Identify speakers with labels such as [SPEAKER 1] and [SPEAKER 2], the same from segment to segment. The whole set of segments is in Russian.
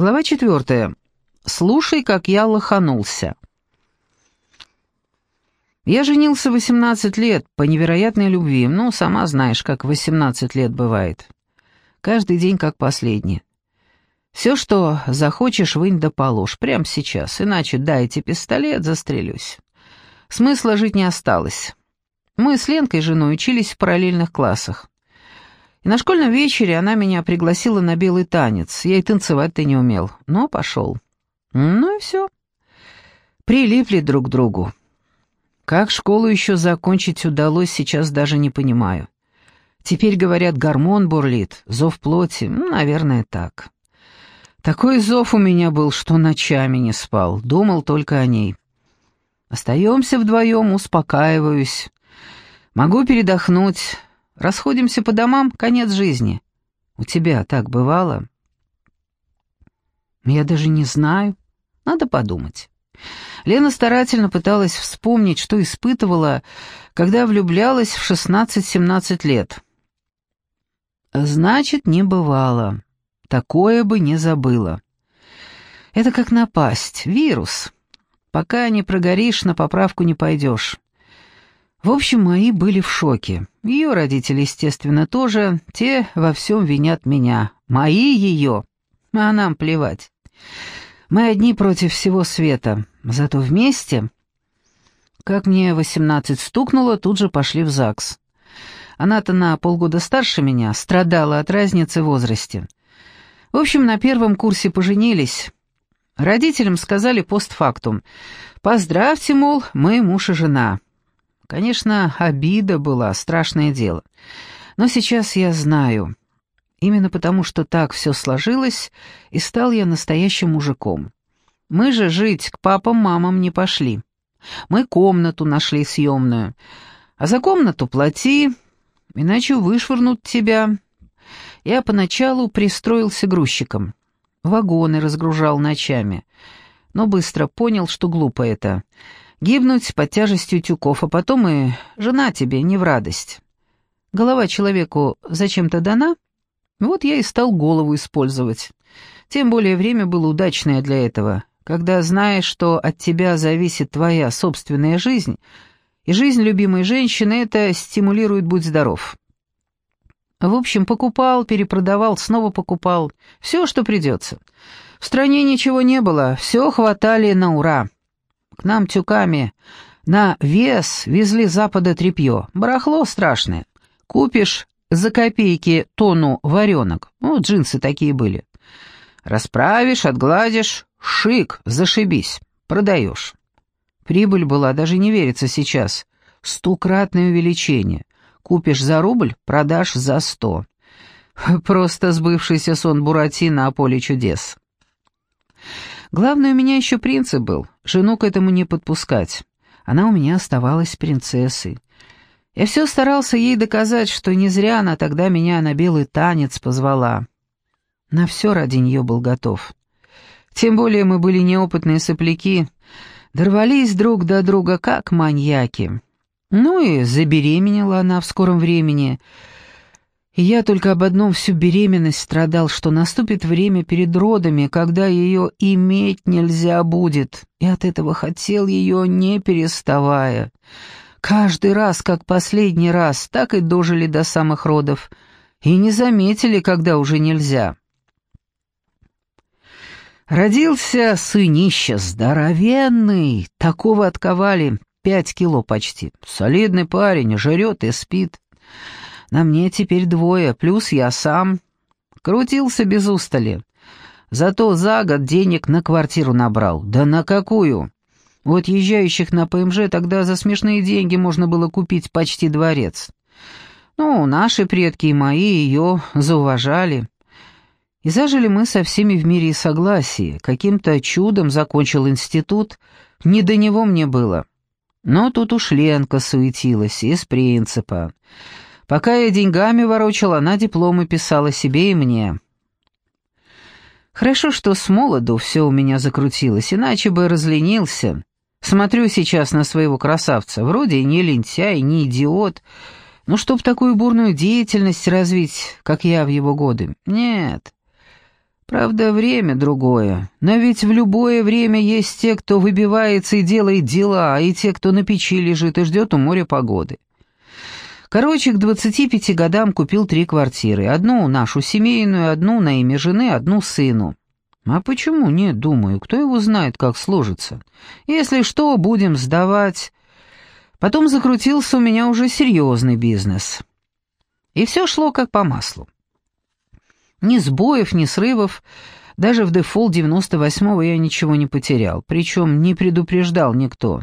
[SPEAKER 1] Глава четвертая. Слушай, как я лоханулся. Я женился в 18 лет по невероятной любви. Ну, сама знаешь, как в 18 лет бывает. Каждый день как последний. Все, что захочешь, вынь да положь, прямо сейчас, иначе дайте пистолет, застрелюсь. Смысла жить не осталось. Мы с Ленкой, женой, учились в параллельных классах. И на школьном вечере она меня пригласила на белый танец. Я и танцевать-то не умел, но пошел. Ну и все. Прилипли друг к другу. Как школу еще закончить удалось, сейчас даже не понимаю. Теперь, говорят, гормон бурлит, зов плоти, ну, наверное, так. Такой зов у меня был, что ночами не спал, думал только о ней. Остаемся вдвоем, успокаиваюсь. Могу передохнуть, Расходимся по домам, конец жизни. У тебя так бывало? Я даже не знаю. Надо подумать. Лена старательно пыталась вспомнить, что испытывала, когда влюблялась в 16-17 лет. Значит, не бывало. Такое бы не забыла. Это как напасть, вирус. Пока не прогоришь, на поправку не пойдешь. В общем, мои были в шоке. Ее родители, естественно, тоже. Те во всем винят меня. Мои ее. А нам плевать. Мы одни против всего света. Зато вместе... Как мне восемнадцать стукнуло, тут же пошли в ЗАГС. Она-то на полгода старше меня, страдала от разницы в возрасте. В общем, на первом курсе поженились. Родителям сказали постфактум. «Поздравьте, мол, мы муж и жена». Конечно, обида была, страшное дело. Но сейчас я знаю. Именно потому, что так все сложилось, и стал я настоящим мужиком. Мы же жить к папам-мамам не пошли. Мы комнату нашли съемную. А за комнату плати, иначе вышвырнут тебя. Я поначалу пристроился грузчиком. Вагоны разгружал ночами. Но быстро понял, что глупо это — Гибнуть под тяжестью тюков, а потом и жена тебе не в радость. Голова человеку зачем-то дана? Вот я и стал голову использовать. Тем более время было удачное для этого, когда знаешь, что от тебя зависит твоя собственная жизнь, и жизнь любимой женщины это стимулирует «Будь здоров». В общем, покупал, перепродавал, снова покупал. Все, что придется. В стране ничего не было, все хватали на ура. К нам тюками на вес везли запада тряпье. Барахло страшное. Купишь за копейки тонну варенок. Ну, джинсы такие были. Расправишь, отгладишь, шик, зашибись. Продаешь. Прибыль была, даже не верится сейчас. Стократное увеличение. Купишь за рубль, продашь за сто. Просто сбывшийся сон Буратино о поле чудес. Главное, у меня еще принцип был — жену к этому не подпускать. Она у меня оставалась принцессой. Я все старался ей доказать, что не зря она тогда меня на белый танец позвала. На все ради нее был готов. Тем более мы были неопытные сопляки, дорвались друг до друга как маньяки. Ну и забеременела она в скором времени — и я только об одном всю беременность страдал, что наступит время перед родами, когда ее иметь нельзя будет, и от этого хотел ее, не переставая. Каждый раз, как последний раз, так и дожили до самых родов, и не заметили, когда уже нельзя. Родился сынище, здоровенный, такого отковали, пять кило почти. Солидный парень, жрет и спит. На мне теперь двое, плюс я сам. Крутился без устали. Зато за год денег на квартиру набрал. Да на какую? Вот езжающих на ПМЖ тогда за смешные деньги можно было купить почти дворец. Ну, наши предки и мои ее зауважали. И зажили мы со всеми в мире и согласии. Каким-то чудом закончил институт, не до него мне было. Но тут уж Ленка суетилась, из принципа. Пока я деньгами ворочал, она дипломы писала себе и мне. Хорошо, что с молоду все у меня закрутилось, иначе бы разленился. Смотрю сейчас на своего красавца, вроде и не лентяй, не идиот, но чтоб такую бурную деятельность развить, как я в его годы, нет. Правда, время другое, но ведь в любое время есть те, кто выбивается и делает дела, и те, кто на печи лежит и ждет у моря погоды. Короче, к 25 годам купил три квартиры. Одну нашу семейную, одну на имя жены, одну сыну. А почему нет, думаю, кто его знает, как сложится. Если что, будем сдавать. Потом закрутился у меня уже серьезный бизнес. И все шло как по маслу. Ни сбоев, ни срывов. Даже в дефолт 98-го я ничего не потерял. Причем не предупреждал никто.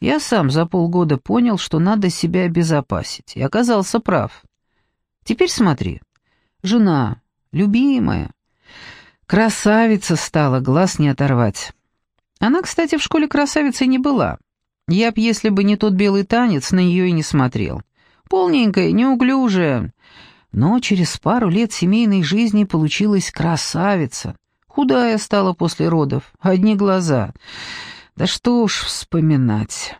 [SPEAKER 1] Я сам за полгода понял, что надо себя обезопасить. И оказался прав. Теперь смотри. Жена, любимая. Красавица стала, глаз не оторвать. Она, кстати, в школе красавицей не была. Я б, если бы не тот белый танец, на нее и не смотрел. Полненькая, неуклюжая, но через пару лет семейной жизни получилась красавица. Худая стала после родов, одни глаза. Да что уж вспоминать.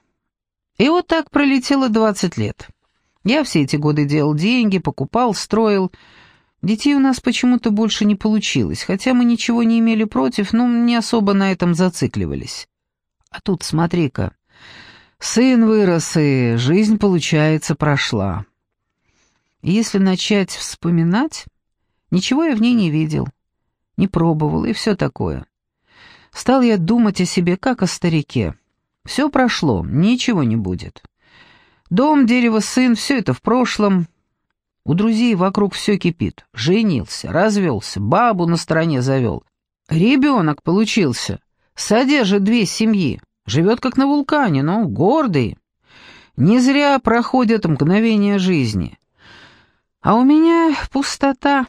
[SPEAKER 1] И вот так пролетело двадцать лет. Я все эти годы делал деньги, покупал, строил. Детей у нас почему-то больше не получилось, хотя мы ничего не имели против, но не особо на этом зацикливались. А тут смотри-ка, сын вырос, и жизнь, получается, прошла. Если начать вспоминать, ничего я в ней не видел, не пробовал и все такое. Стал я думать о себе, как о старике. Все прошло, ничего не будет. Дом, дерево, сын — все это в прошлом. У друзей вокруг все кипит. Женился, развелся, бабу на стороне завел. Ребенок получился. Содержит две семьи. Живет как на вулкане, но гордый. Не зря проходят мгновения жизни. А у меня пустота.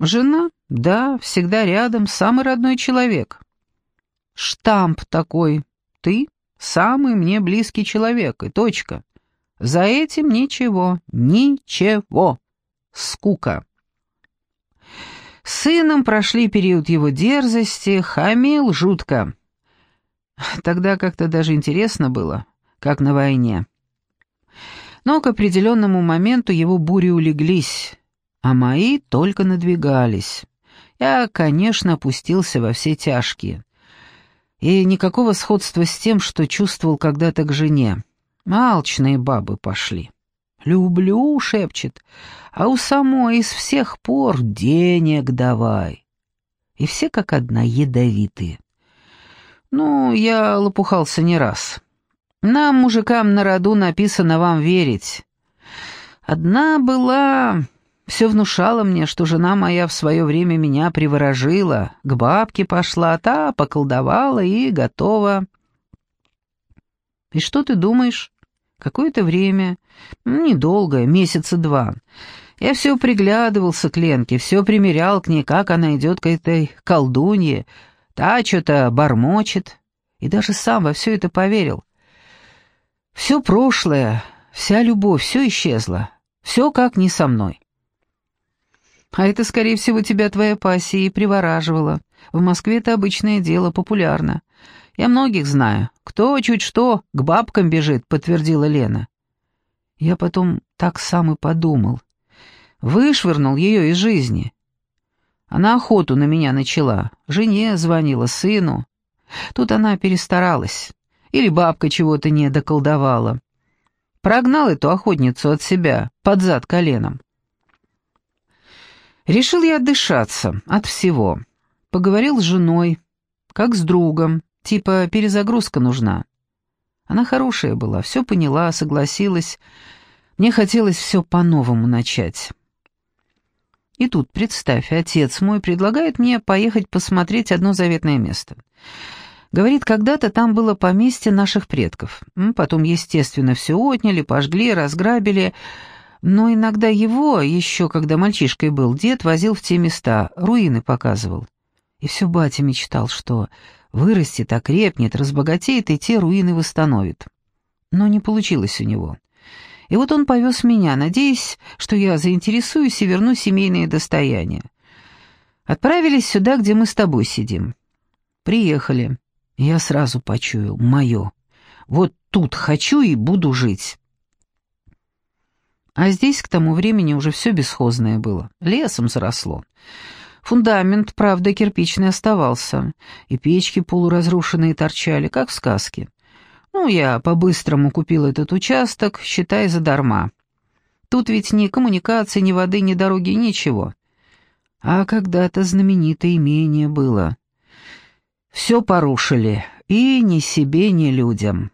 [SPEAKER 1] Жена, да, всегда рядом, самый родной человек. Штамп такой. Ты самый мне близкий человек, и точка. За этим ничего, ничего. Скука. С сыном прошли период его дерзости, хамил жутко. Тогда как-то даже интересно было, как на войне. Но к определенному моменту его бури улеглись, а мои только надвигались. Я, конечно, опустился во все тяжкие. И никакого сходства с тем, что чувствовал когда-то к жене. Алчные бабы пошли. «Люблю», — шепчет, — «а у самой из всех пор денег давай». И все как одна ядовитые. Ну, я лопухался не раз. Нам, мужикам, на роду написано вам верить. Одна была... Все внушало мне, что жена моя в свое время меня приворожила, к бабке пошла, та поколдовала и готова. И что ты думаешь? Какое-то время, недолгое, месяца два, я все приглядывался к Ленке, все примерял к ней, как она идет к этой колдунье, та что-то бормочет, и даже сам во все это поверил. Все прошлое, вся любовь, все исчезло. Все как не со мной. А это, скорее всего, тебя твоя пассия и привораживала. В Москве это обычное дело, популярно. Я многих знаю. Кто чуть что к бабкам бежит, подтвердила Лена. Я потом так сам и подумал. Вышвырнул ее из жизни. Она охоту на меня начала. Жене звонила, сыну. Тут она перестаралась. Или бабка чего-то не доколдовала. Прогнал эту охотницу от себя, под зад коленом. Решил я отдышаться от всего. Поговорил с женой, как с другом, типа перезагрузка нужна. Она хорошая была, все поняла, согласилась. Мне хотелось все по-новому начать. И тут, представь, отец мой предлагает мне поехать посмотреть одно заветное место. Говорит, когда-то там было поместье наших предков. Потом, естественно, все отняли, пожгли, разграбили. Но иногда его, еще когда мальчишкой был, дед возил в те места, руины показывал. И все батя мечтал, что вырастет, окрепнет, разбогатеет и те руины восстановит. Но не получилось у него. И вот он повез меня, надеясь, что я заинтересуюсь и верну семейное достояние. Отправились сюда, где мы с тобой сидим. Приехали. Я сразу почуял, мое. Вот тут хочу и буду жить. А здесь к тому времени уже все бесхозное было, лесом заросло. Фундамент, правда, кирпичный оставался, и печки полуразрушенные торчали, как в сказке. Ну, я по-быстрому купил этот участок, считай, задарма. Тут ведь ни коммуникации, ни воды, ни дороги, ничего. А когда-то знаменитое имение было. Все порушили, и ни себе, ни людям.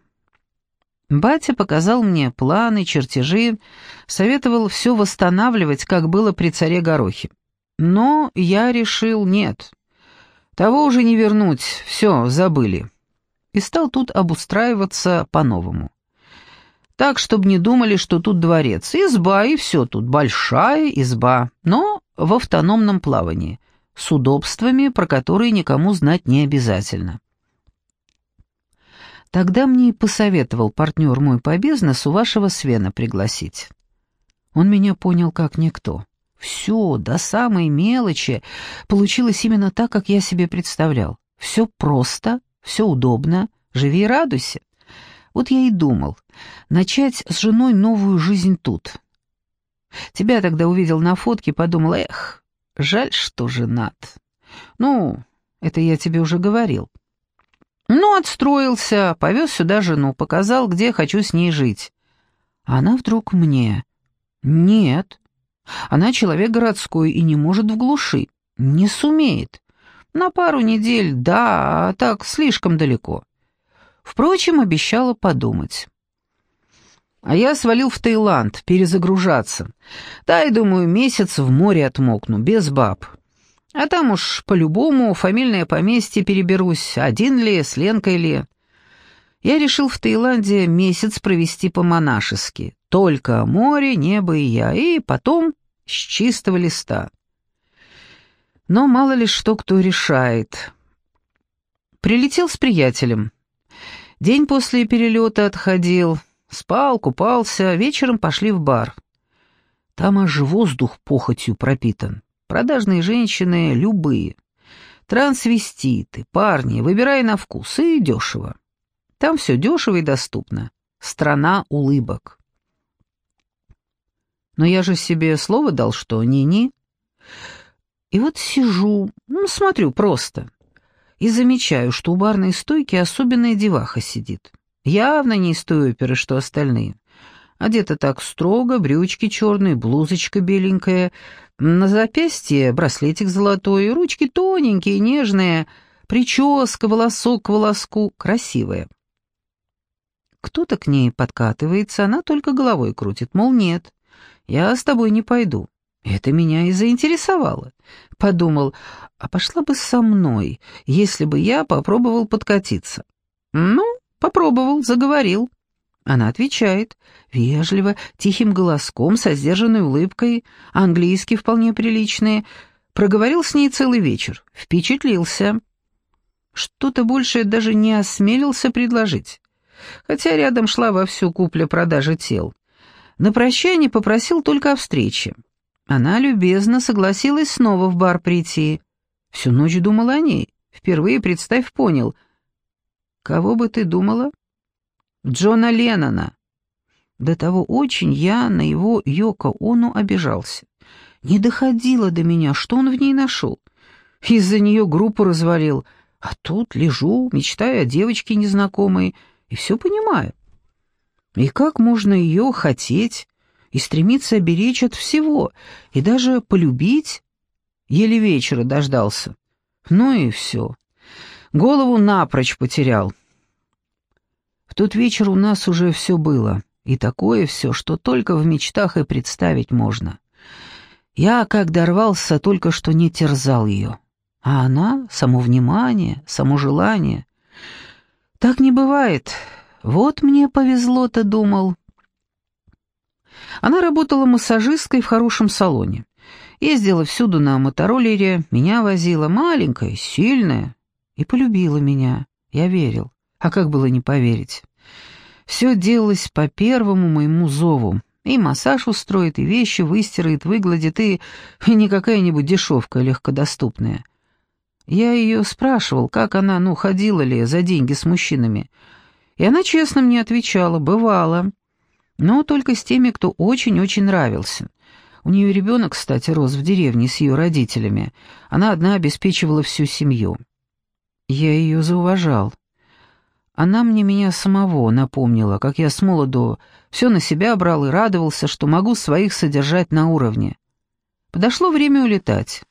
[SPEAKER 1] Батя показал мне планы, чертежи, советовал все восстанавливать, как было при царе Горохе. Но я решил нет. Того уже не вернуть, все, забыли. И стал тут обустраиваться по-новому. Так, чтобы не думали, что тут дворец. Изба и все тут, большая изба, но в автономном плавании, с удобствами, про которые никому знать не обязательно. Тогда мне и посоветовал партнер мой по бизнесу вашего Свена пригласить. Он меня понял как никто. Все, до самой мелочи, получилось именно так, как я себе представлял. Все просто, все удобно, живи и радуйся. Вот я и думал, начать с женой новую жизнь тут. Тебя тогда увидел на фотке, подумал, эх, жаль, что женат. Ну, это я тебе уже говорил. Ну, отстроился, повез сюда жену, показал, где хочу с ней жить. Она вдруг мне... Нет, она человек городской и не может в глуши. Не сумеет. На пару недель, да, а так слишком далеко. Впрочем, обещала подумать. А я свалил в Таиланд перезагружаться. Да, и думаю, месяц в море отмокну, без баб. А там уж по-любому фамильное поместье переберусь, один ли, с Ленкой ли. Я решил в Таиланде месяц провести по-монашески. Только море, небо и я, и потом с чистого листа. Но мало ли что кто решает. Прилетел с приятелем. День после перелета отходил, спал, купался, вечером пошли в бар. Там аж воздух похотью пропитан. Продажные женщины любые. Трансвеститы, парни, выбирай на вкус, и дешево. Там все дешево и доступно. Страна улыбок. Но я же себе слово дал, что ни-ни. И вот сижу, ну, смотрю просто, и замечаю, что у барной стойки особенная деваха сидит. Явно не из той оперы, что остальные. Одета так строго, брючки черные, блузочка беленькая, на запястье браслетик золотой, ручки тоненькие, нежные, прическа, волосок к волоску, красивая. Кто-то к ней подкатывается, она только головой крутит, мол, нет, я с тобой не пойду. Это меня и заинтересовало. Подумал, а пошла бы со мной, если бы я попробовал подкатиться. Ну, попробовал, заговорил. Она отвечает, вежливо, тихим голоском, со сдержанной улыбкой, английский вполне приличный. Проговорил с ней целый вечер, впечатлился. Что-то большее даже не осмелился предложить хотя рядом шла вовсю купля-продажа тел. На прощание попросил только о встрече. Она любезно согласилась снова в бар прийти. Всю ночь думал о ней. Впервые, представь, понял. Кого бы ты думала? Джона Леннона. До того очень я на его Йоко Ону обижался. Не доходило до меня, что он в ней нашел. Из-за нее группу развалил. А тут лежу, мечтаю о девочке незнакомой, и все понимаю. И как можно ее хотеть и стремиться оберечь от всего, и даже полюбить? Еле вечера дождался. Ну и все. Голову напрочь потерял. В тот вечер у нас уже все было, и такое все, что только в мечтах и представить можно. Я, как дорвался, только что не терзал ее. А она — само внимание, само желание. Так не бывает. Вот мне повезло-то, думал. Она работала массажисткой в хорошем салоне. Ездила всюду на мотороллере, меня возила, маленькая, сильная. И полюбила меня. Я верил. А как было не поверить? Все делалось по первому моему зову. И массаж устроит, и вещи выстирает, выгладит, и, не какая-нибудь дешевка легкодоступная. Я ее спрашивал, как она, ну, ходила ли за деньги с мужчинами. И она честно мне отвечала, бывало. Но только с теми, кто очень-очень нравился. У нее ребенок, кстати, рос в деревне с ее родителями. Она одна обеспечивала всю семью. Я ее зауважал. Она мне меня самого напомнила, как я с молоду все на себя брал и радовался, что могу своих содержать на уровне. Подошло время улетать.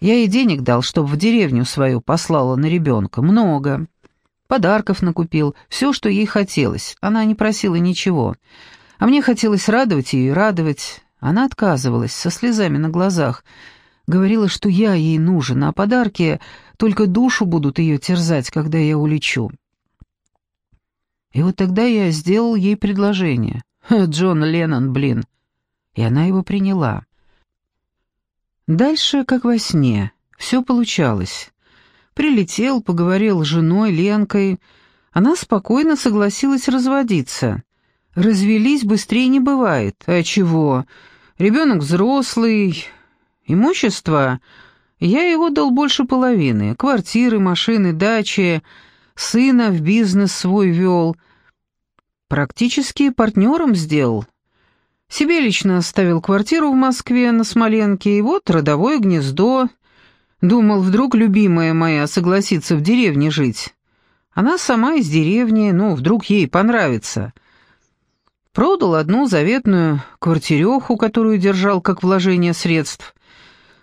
[SPEAKER 1] Я ей денег дал, чтобы в деревню свою послала на ребенка. Много. Подарков накупил, все, что ей хотелось. Она не просила ничего. А мне хотелось радовать ее и радовать. Она отказывалась, со слезами на глазах. Говорила, что я ей нужен, а подарки только душу будут ее терзать, когда я улечу. И вот тогда я сделал ей предложение. Джон Леннон, блин. И она его приняла. Дальше, как во сне, все получалось. Прилетел, поговорил с женой Ленкой. Она спокойно согласилась разводиться. Развелись быстрее не бывает. А чего? Ребенок взрослый. Имущество... Я его дал больше половины. Квартиры, машины, дачи. Сына в бизнес свой вел. Практически партнером сделал. Себе лично оставил квартиру в Москве на Смоленке, и вот родовое гнездо. Думал, вдруг любимая моя согласится в деревне жить. Она сама из деревни, ну, вдруг ей понравится. Продал одну заветную квартиреху, которую держал как вложение средств.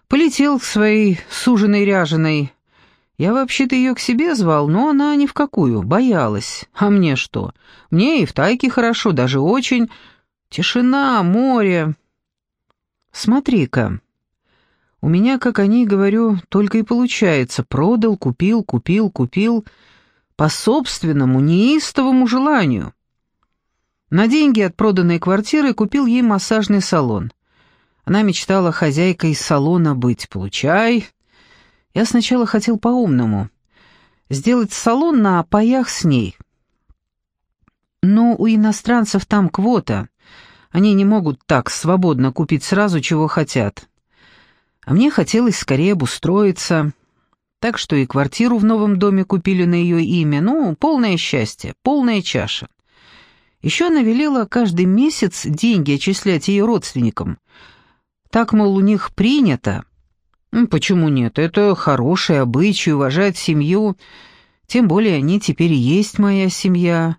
[SPEAKER 1] Полетел к своей суженой ряженой. Я вообще-то ее к себе звал, но она ни в какую, боялась. А мне что? Мне и в тайке хорошо, даже очень... Тишина, море. Смотри-ка. У меня, как о ней говорю, только и получается. Продал, купил, купил, купил. По собственному, неистовому желанию. На деньги от проданной квартиры купил ей массажный салон. Она мечтала хозяйкой салона быть. Получай. Я сначала хотел по-умному. Сделать салон на паях с ней. Но у иностранцев там квота. Они не могут так свободно купить сразу, чего хотят. А мне хотелось скорее обустроиться. Так что и квартиру в новом доме купили на ее имя. Ну, полное счастье, полная чаша. Еще она велела каждый месяц деньги отчислять ее родственникам. Так, мол, у них принято. Почему нет? Это хороший обычай, уважать семью. Тем более они теперь есть моя семья.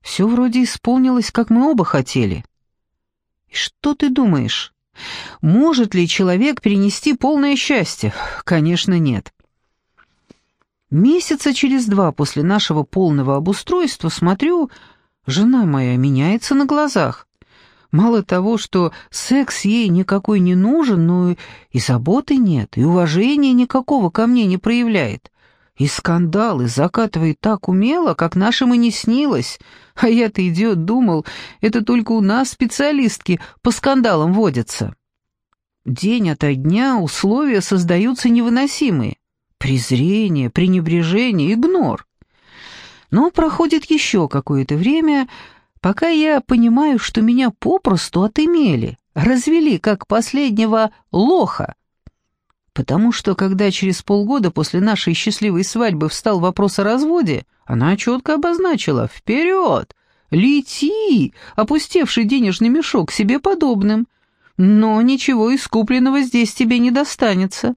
[SPEAKER 1] Все вроде исполнилось, как мы оба хотели. Что ты думаешь? Может ли человек перенести полное счастье? Конечно, нет. Месяца через два после нашего полного обустройства смотрю, жена моя меняется на глазах. Мало того, что секс ей никакой не нужен, но и заботы нет, и уважения никакого ко мне не проявляет. И скандалы закатывает так умело, как нашим и не снилось. А я-то, идиот, думал, это только у нас специалистки по скандалам водятся. День ото дня условия создаются невыносимые. Презрение, пренебрежение, игнор. Но проходит еще какое-то время, пока я понимаю, что меня попросту отымели, развели как последнего лоха, Потому что, когда через полгода после нашей счастливой свадьбы встал вопрос о разводе, она четко обозначила «Вперед! Лети, опустевший денежный мешок себе подобным! Но ничего из купленного здесь тебе не достанется».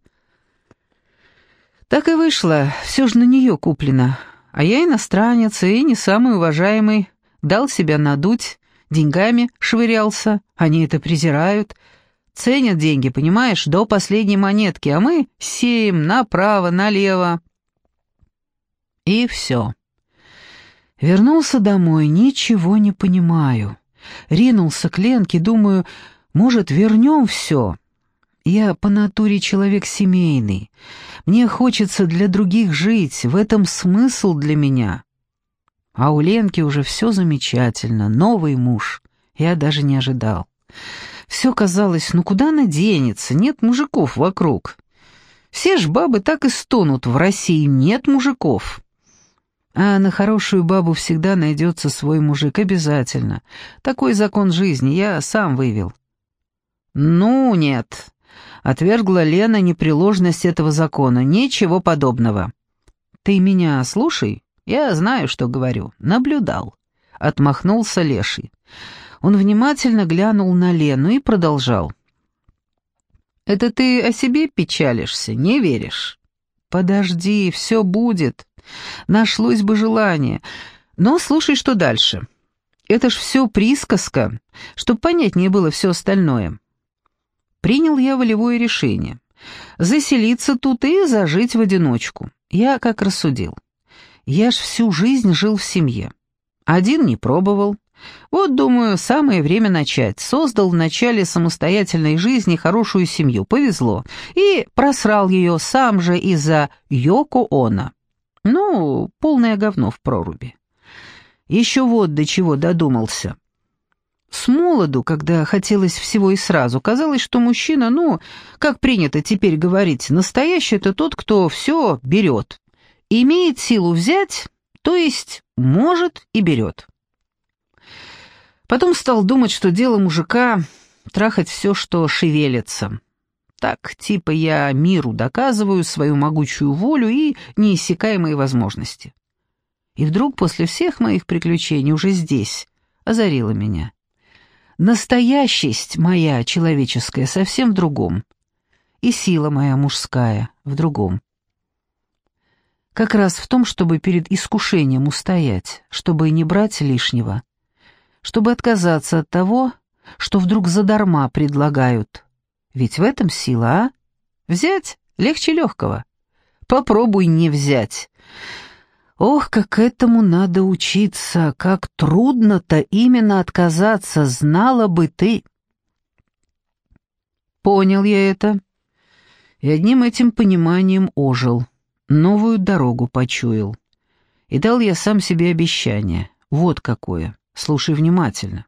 [SPEAKER 1] Так и вышло, все же на нее куплено. А я иностранец и не самый уважаемый, дал себя надуть, деньгами швырялся, они это презирают — Ценят деньги, понимаешь, до последней монетки, а мы сеем направо, налево. И все. Вернулся домой, ничего не понимаю. Ринулся к Ленке, думаю, может, вернем все. Я по натуре человек семейный. Мне хочется для других жить, в этом смысл для меня. А у Ленки уже все замечательно, новый муж. Я даже не ожидал. Все казалось, ну куда она денется, нет мужиков вокруг. Все ж бабы так и стонут, в России нет мужиков. А на хорошую бабу всегда найдется свой мужик, обязательно. Такой закон жизни я сам вывел. «Ну, нет», — отвергла Лена непреложность этого закона, ничего подобного. «Ты меня слушай, я знаю, что говорю, наблюдал», — отмахнулся Леший. Он внимательно глянул на Лену и продолжал. Это ты о себе печалишься, не веришь? Подожди, все будет. Нашлось бы желание. Но слушай, что дальше. Это ж все присказка, чтобы понятнее было все остальное. Принял я волевое решение. Заселиться тут и зажить в одиночку. Я как рассудил. Я ж всю жизнь жил в семье. Один не пробовал. Вот, думаю, самое время начать. Создал в начале самостоятельной жизни хорошую семью, повезло. И просрал ее сам же из-за Йоко Она. Ну, полное говно в проруби. Еще вот до чего додумался. С молоду, когда хотелось всего и сразу, казалось, что мужчина, ну, как принято теперь говорить, настоящий — это тот, кто все берет. Имеет силу взять, то есть может и берет. Потом стал думать, что дело мужика — трахать все, что шевелится. Так, типа я миру доказываю свою могучую волю и неиссякаемые возможности. И вдруг после всех моих приключений уже здесь озарило меня. Настоящесть моя человеческая совсем в другом, и сила моя мужская в другом. Как раз в том, чтобы перед искушением устоять, чтобы не брать лишнего, чтобы отказаться от того, что вдруг задарма предлагают. Ведь в этом сила, а? Взять легче легкого. Попробуй не взять. Ох, как этому надо учиться, как трудно-то именно отказаться, знала бы ты. Понял я это. И одним этим пониманием ожил, новую дорогу почуял. И дал я сам себе обещание. Вот какое. Слушай внимательно.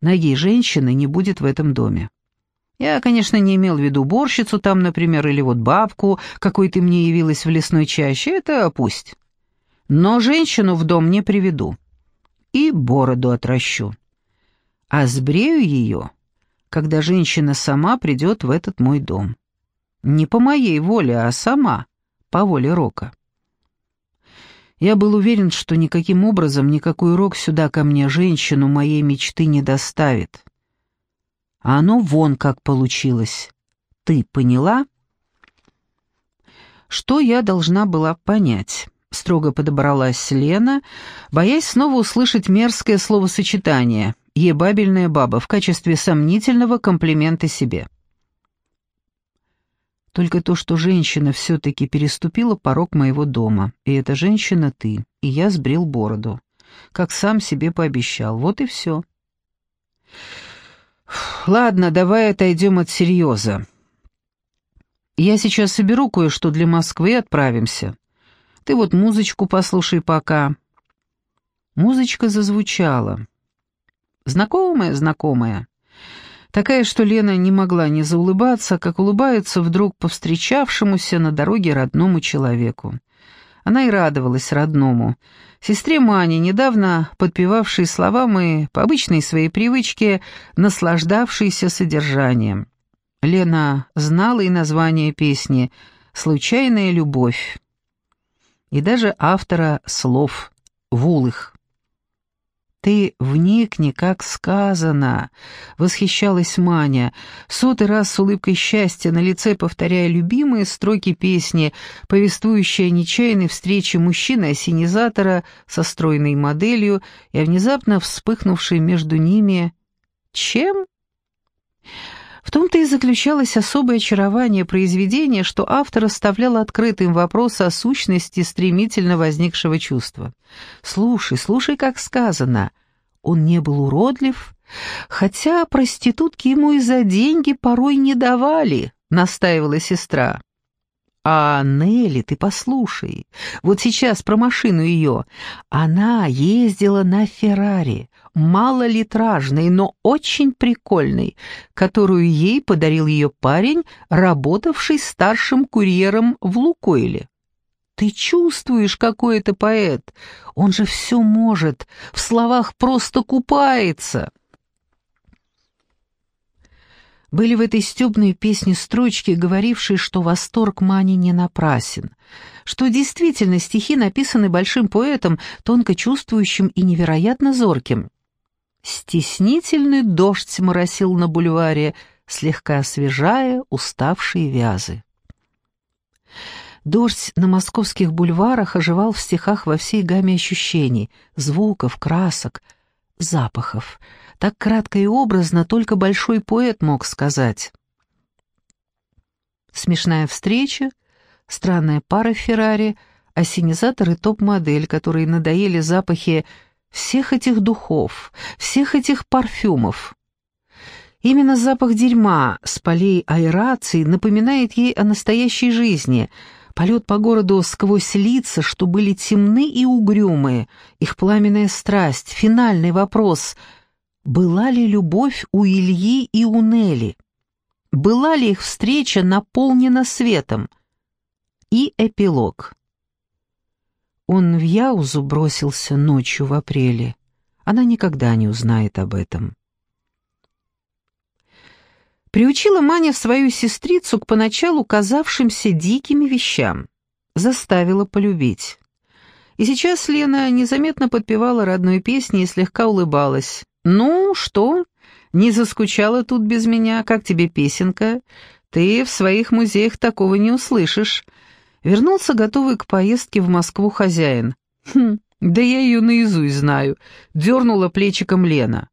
[SPEAKER 1] Ноги женщины не будет в этом доме. Я, конечно, не имел в виду уборщицу там, например, или вот бабку, какой ты мне явилась в лесной чаще, это пусть. Но женщину в дом не приведу. И бороду отращу. А сбрею ее, когда женщина сама придет в этот мой дом. Не по моей воле, а сама, по воле Рока. Я был уверен, что никаким образом никакой Рок сюда ко мне женщину моей мечты не доставит. А оно вон как получилось. Ты поняла? Что я должна была понять? Строго подобралась Лена, боясь снова услышать мерзкое словосочетание «ебабельная баба» в качестве сомнительного комплимента себе. Только то, что женщина все-таки переступила порог моего дома, и эта женщина ты, и я сбрил бороду, как сам себе пообещал, вот и все. Ладно, давай отойдем от серьеза. Я сейчас соберу кое-что для Москвы и отправимся. Ты вот музычку послушай пока. Музычка зазвучала. Знакомая, знакомая. Такая, что Лена не могла не заулыбаться, как улыбается вдруг повстречавшемуся на дороге родному человеку. Она и радовалась родному. Сестре Мане, недавно подпевавшей словам и, по обычной своей привычке, наслаждавшейся содержанием. Лена знала и название песни «Случайная любовь» и даже автора слов «Вулых». «Ты вникни, как сказано», — восхищалась Маня, сотый раз с улыбкой счастья на лице повторяя любимые строки песни, повествующие о нечаянной встрече мужчины-осенизатора со стройной моделью и о внезапно вспыхнувшей между ними... Чем? В том-то и заключалось особое очарование произведения, что автор оставлял открытым вопрос о сущности стремительно возникшего чувства. «Слушай, слушай, как сказано. Он не был уродлив, хотя проститутки ему и за деньги порой не давали», — настаивала сестра. А Нелли, ты послушай, вот сейчас про машину ее. Она ездила на Феррари, малолитражной, но очень прикольной, которую ей подарил ее парень, работавший старшим курьером в Лукойле. Ты чувствуешь, какой это поэт? Он же все может, в словах просто купается. Были в этой стебной песне строчки, говорившие, что восторг Мани не напрасен, что действительно стихи написаны большим поэтом, тонко чувствующим и невероятно зорким. Стеснительный дождь моросил на бульваре, слегка освежая уставшие вязы. Дождь на московских бульварах оживал в стихах во всей гамме ощущений, звуков, красок, запахов. Так кратко и образно только большой поэт мог сказать. Смешная встреча, странная пара Феррари, осенизатор и топ-модель, которые надоели запахи всех этих духов, всех этих парфюмов. Именно запах дерьма с полей аэрации напоминает ей о настоящей жизни, полет по городу сквозь лица, что были темны и угрюмые, их пламенная страсть, финальный вопрос — была ли любовь у Ильи и у Нелли? Была ли их встреча наполнена светом? И эпилог. Он в Яузу бросился ночью в апреле. Она никогда не узнает об этом. Приучила Маня свою сестрицу к поначалу казавшимся дикими вещам. Заставила полюбить. И сейчас Лена незаметно подпевала родную песню и слегка улыбалась. «Ну, что? Не заскучала тут без меня? Как тебе песенка? Ты в своих музеях такого не услышишь». Вернулся готовый к поездке в Москву хозяин. «Хм, да я ее наизусть знаю», — дернула плечиком Лена.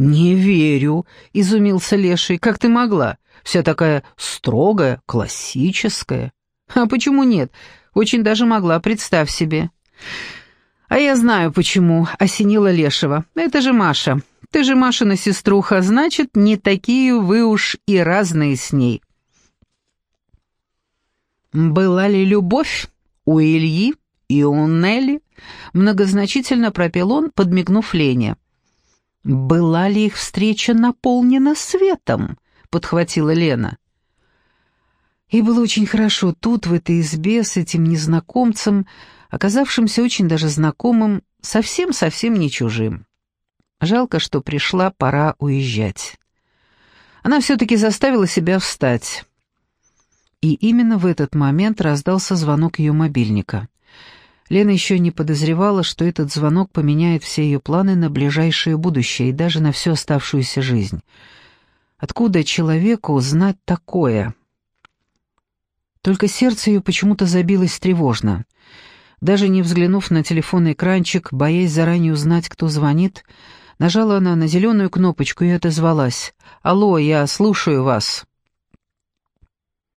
[SPEAKER 1] «Не верю», — изумился Леший. «Как ты могла? Вся такая строгая, классическая». «А почему нет? Очень даже могла, представь себе». «А я знаю, почему», — осенила Лешего. «Это же Маша. Ты же Машина сеструха, значит, не такие вы уж и разные с ней». «Была ли любовь у Ильи и у Нелли?» — многозначительно пропел он, подмигнув Лене. «Была ли их встреча наполнена светом?» — подхватила Лена. И было очень хорошо тут, в этой избе, с этим незнакомцем, оказавшимся очень даже знакомым, совсем-совсем не чужим. Жалко, что пришла пора уезжать. Она все-таки заставила себя встать. И именно в этот момент раздался звонок ее мобильника. Лена еще не подозревала, что этот звонок поменяет все ее планы на ближайшее будущее и даже на всю оставшуюся жизнь. Откуда человеку знать такое? Только сердце ее почему-то забилось тревожно. Даже не взглянув на телефонный экранчик, боясь заранее узнать, кто звонит, нажала она на зеленую кнопочку и отозвалась. «Алло, я слушаю вас».